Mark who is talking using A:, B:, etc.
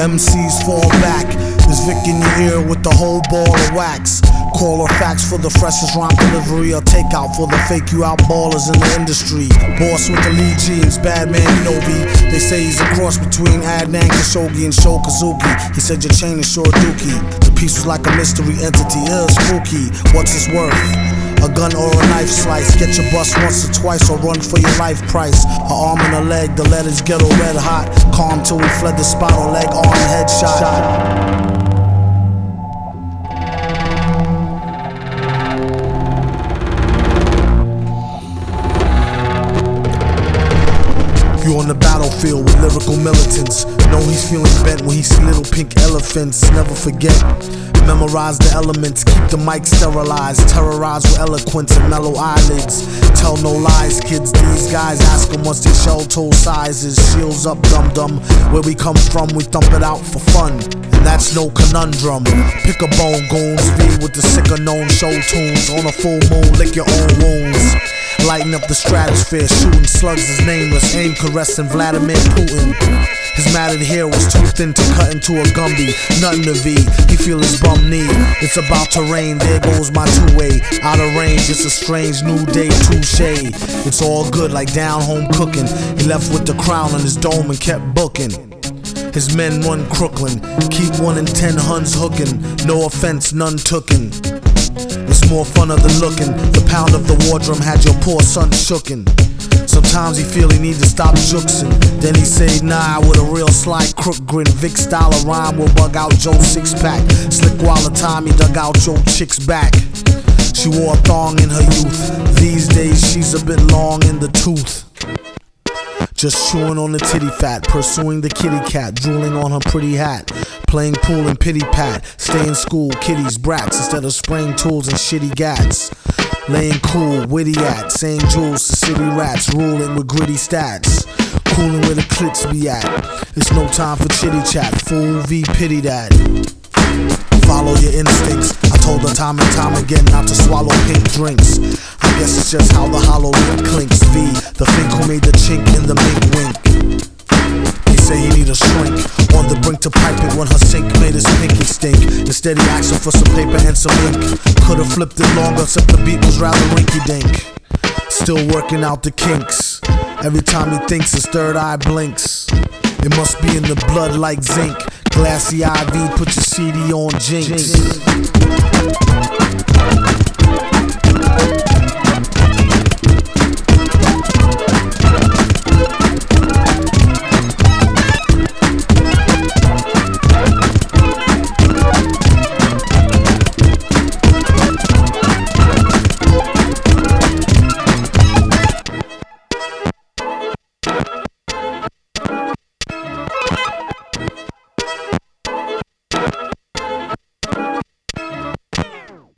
A: MCs fall back. Is Vic in your ear with the whole ball of wax? Call or fax for the freshest rhyme delivery or takeout for the fake you out ballers in the industry. Boss with the lead jeans, bad man, V. They say he's a cross between Adnan Khashoggi and Sho. He said your chain is short dookie. The piece was like a mystery entity, ill spooky. What's its worth? A gun or a knife slice. Get your bus once or twice or run for your life price. A arm and a leg, the letters ghetto red hot. Calm till we fled the spot or leg arm headshot. You on the battlefield with lyrical militants. Know he's feeling bent when he see little pink elephants. Never forget. Memorize the elements, keep the mic sterilized. Terrorize with eloquence and mellow eyelids. Tell no lies, kids. These guys ask them what's their shell toe sizes. Shields up, dum dum. Where we come from, we thump it out for fun. And that's no conundrum. Pick a bone, goons. V with the sicker known show tunes. On a full moon, lick your own wounds. Lighting up the stratosphere, shooting slugs is nameless. Aim caressing Vladimir Putin. His matted hair was too thin to cut into a Gumby. Nothing to V, he feel his bum knee. It's about to rain, there goes my two way. Out of range, it's a strange new day, touche. It's all good like down home cooking. He left with the crown on his dome and kept booking. His men run Crooklyn, keep one in ten Huns hooking. No offense, none tooken. More funner than looking. The pound of the wardroom had your poor son shookin'. Sometimes he feel he need to stop jooksing. Then he say nah with a real sly crook grin. Vic style of rhyme will bug out Joe's six pack. Slick while the time he dug out Joe chick's back. She wore a thong in her youth. These days she's a bit long in the tooth. Just chewing on the titty fat, pursuing the kitty cat, drooling on her pretty hat, playing pool and pity pat, stay in school, kiddies, brats, instead of spraying tools and shitty gats. Laying cool, witty at, saying jewels to city rats, ruling with gritty stats, cooling where the clits be at. It's no time for chitty chat, fool V pity that. Follow your instincts. I told her time and time again not to swallow pink drinks. I guess it's just how the hollow lip clinks. V, the fink who made the chink in the mink wink. He say he need a shrink the brink to pipe it when her sink made his pinky stink. Instead he asked for some paper and some ink. Could've flipped it longer, except the beat was rather rinky dink. Still working out the kinks. Every time he thinks his third eye blinks. It must be in the blood like zinc. Glassy IV, put your CD on Jinx.